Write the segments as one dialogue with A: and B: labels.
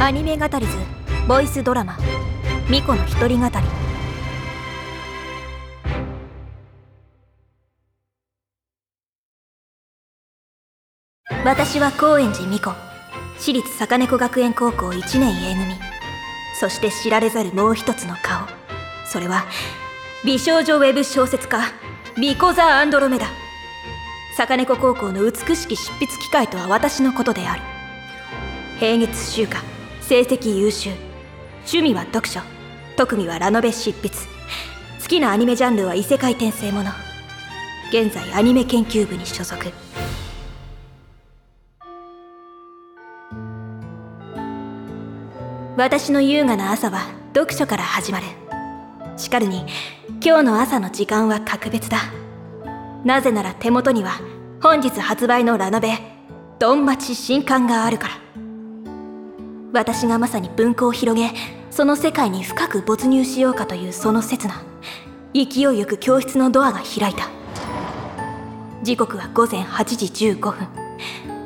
A: アニメ語り図ボイスドラマ「ミコの一人語り」私は高円寺美子私立坂猫学園高校1年 A 組。そして知られざるもう一つの顔。それは美少女ウェブ小説家ミコザ・アンドロメダ。坂猫高校の美しき執筆機会とは私のことである。平月週間成績優秀。趣味は読書。特技はラノベ執筆。好きなアニメジャンルは異世界転生もの。現在アニメ研究部に所属。私の優雅な朝は読書から始まる。しかるに今日の朝の時間は格別だ。なぜなら手元には本日発売のラノベ「ドンマチ新刊」があるから。私がまさに文庫を広げその世界に深く没入しようかというその刹那勢いよく教室のドアが開いた。時刻は午前8時15分。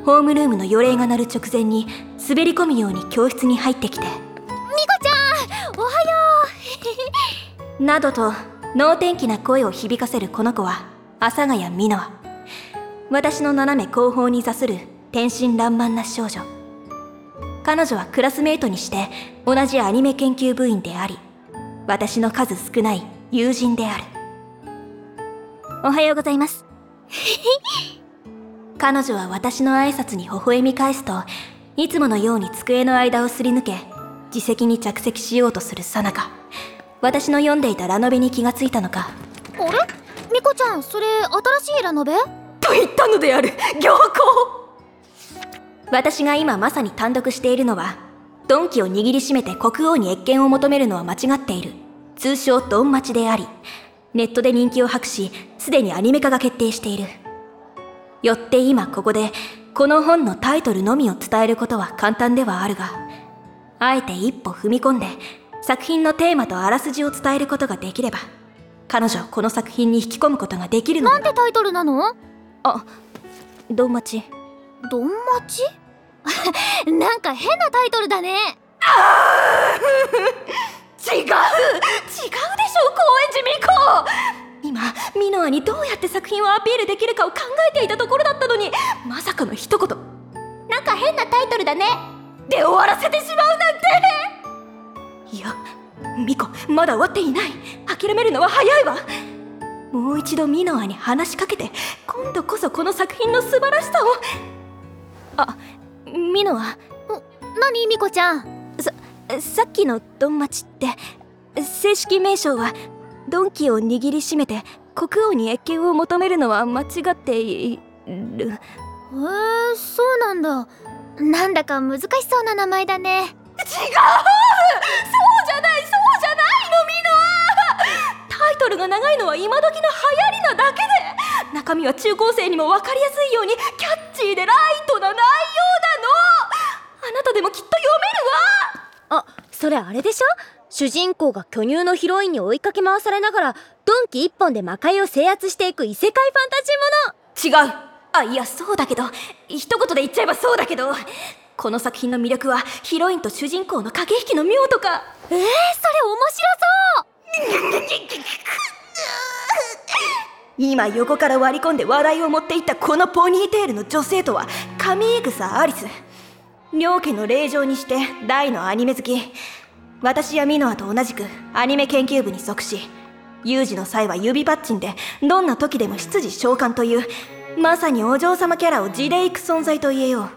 A: ホームルームの予令が鳴る直前に滑り込むように教室に入ってきて。
B: ミコちゃんおはよ
A: う。などと能天気な声を響かせるこの子は阿佐ヶ谷美濃私の斜め後方に座する天真爛漫な少女彼女はクラスメートにして同じアニメ研究部員であり私の数少ない友人である。おはようございます。彼女は私の挨拶に微笑み返すといつものように机の間をすり抜け自席に着席しようとするさなか私の読んでいたラノベに気がついたのか。
B: あれ？ミコちゃんそれ新しいラノベ？
A: と言ったのである。良好私が今まさに単独しているのはドンキを握りしめて国王に謁見を求めるのは間違っている通称ドン待ちでありネットで人気を博しすでにアニメ化が決定している。よって今ここでこの本のタイトルのみを伝えることは簡単ではあるがあえて一歩踏み込んで作品のテーマとあらすじを伝えることができれば彼女をこの作品に引き込むことができるの
B: なんてタイトルなの？
A: あドンマチ
B: ドンマチなんか変なタイトルだね。
A: 違う！違うでしょ高円寺美子！今ミノアにどうやって作品をアピールできるかを考えていたところだったのにまさかの一言。
B: なんか変なタイトルだね。
A: で終わらせてしまうなんて！いやミコまだ終わっていない。諦めるのは早いわ。もう一度ミノアに話しかけて今度こそこの作品の素晴らしさをあミノア
B: 何？ミコちゃん。
A: ささっきのドンマチって正式名称はドンキを握りしめて国王に謁見を求めるのは間違っている。へえ
B: そうなんだ。なんだか難しそうな名前だね。違う！そう
A: じゃない！そうじゃないのミノアタイトルが長いのは今時の流行りなだけで中身は中高生にも分かりやすいようにキャッチーでライトな内容なの。あなたでもきっと読
C: めるわ。あそれあれでしょ？主人公が巨乳のヒロインに追いかけ回されながらドンキ一本で魔界を制圧していく異世界ファンタ
A: ジーもの。違う。あいやそうだけど。一言で言っちゃえばそうだけど。この作品の魅力はヒロインと主人公の駆け引きの妙とか。
B: えー、それ面
A: 白そう今横から割り込んで話題を持っていったこのポニーテールの女性とは上草アリス。両家の令嬢にして大のアニメ好き。私やミノアと同じくアニメ研究部に属し有事の際は指パッチンでどんな時でも執事召喚というまさにお嬢様キャラを地で行く存在と言えよう。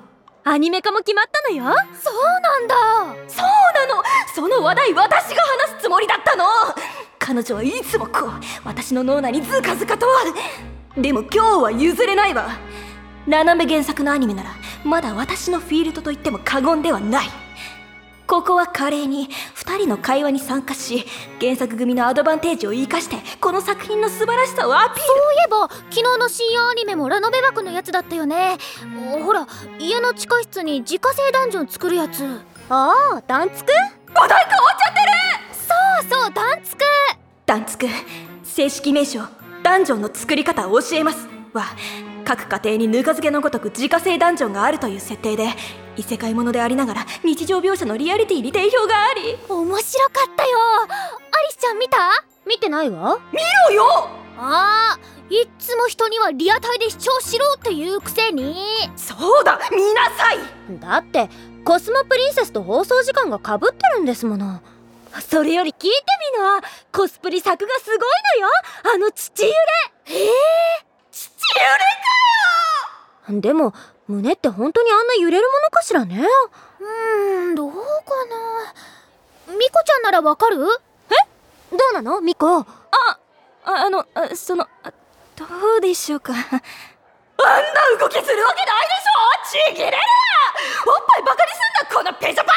C: アニメ化も決まったのよ？
B: そうなんだ！
A: そうなの！その話題私が話すつもりだったの彼女はいつもこう私の脳内にズカズカとでも今日は譲れないわ。ラナメ原作のアニメならまだ私のフィールドと言っても過言ではない。ここは華麗に2人の会話に参加し原作組のアドバンテージを生かしてこの作品の素晴らしさをアピール。そうい
B: えば昨日の深夜アニメもラノベ枠のやつだったよね。ほら家の地下室に自家製ダンジョン作るやつ。
C: ああダンツク
A: 話題変わっちゃって
B: るダンツク
A: 正式名称ダンジョンの作り方を教えます。は各家庭にぬか漬けのごとく自家製ダンジョンがあるという設定で異世界ものでありながら日常描写のリアリティに定評があり。
B: 面白かったよ。アリスちゃん見た？
C: 見てないわ。
A: 見ろよ！
B: あーいっつも人にはリアタイで視聴しろっていうくせに。
A: そうだ見なさい！
C: だってコスモプリンセスと放送時間がかぶってるんですものそれより聞いてみな。コスプリ作がすごいのよ。あの父揺れ。
A: 父揺れ
C: でも胸って本当にあんな揺れるものかしらね。
B: うーんどうかな。ミコちゃんならわかる？
C: どうなの？ミコ。
A: ああのあそのあどうでしょうか。あんな動きするわけないでしょ。ちぎれる。おっぱいバカにすんなこのペソパイ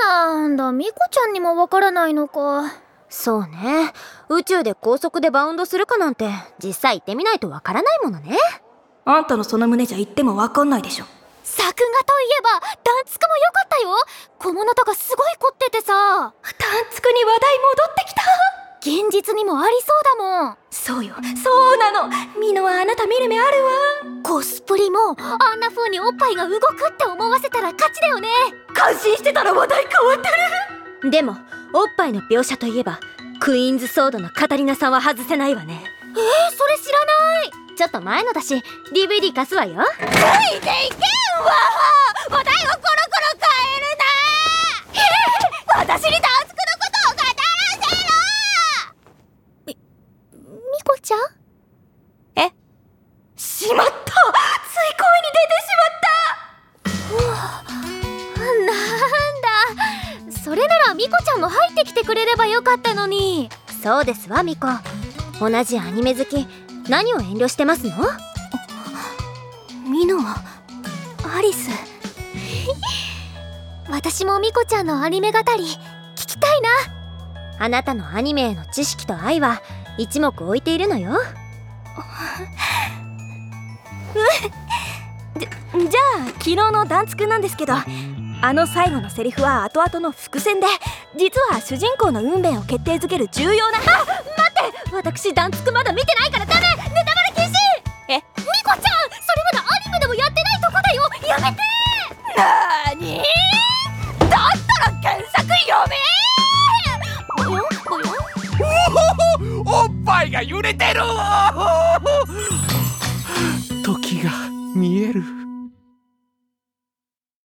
B: なんだミコちゃんにもわからないのか。
C: そうね。宇宙で高速でバウンドするかなんて実際行ってみないとわからないものね。
A: あんたのその胸じゃ言ってもわかんないでしょ。
B: 作画といえばダンツクも良かったよ。小物とかすごい凝っててさ。
A: タンツクに話題戻って
B: 現実にもありそうだもん。
A: そうよ。そうなの。ミノはあなた見る目あるわ。
B: コスプリもあんな風におっぱいが動くって思わせたら勝ちだよね。
A: 感心してたら話題変わってる。
C: でもおっぱいの描写といえばクイーンズソードのカタリナさんは外せないわね。
B: えー、それ知らない。
C: ちょっと前のだし DVD 貸すわよ。
A: ついていけんわ話題をコロコロ変えるな。私にダ
B: れならミコちゃんも入ってきてくれればよかったのに。
C: そうですわミコ。同じアニメ好き。何を遠慮してますの？
A: ミノアリス。
B: 私もミコちゃんのアニメ語り聞きたいな。
C: あなたのアニメへの知識と愛は一目置いているのよ。
A: じゃあ昨日のダンツくんなんですけどあの最後のセリフは後々の伏線で実は主人公の運命を決定づける重要なあ
C: 私ダンツクまだ見てないからダメネタバレ禁止！
A: え
B: ミコちゃんそれまだアニメでもやってないとこだよやめて！
A: なーに？だったら原作読め！
D: おっぱいが揺れてる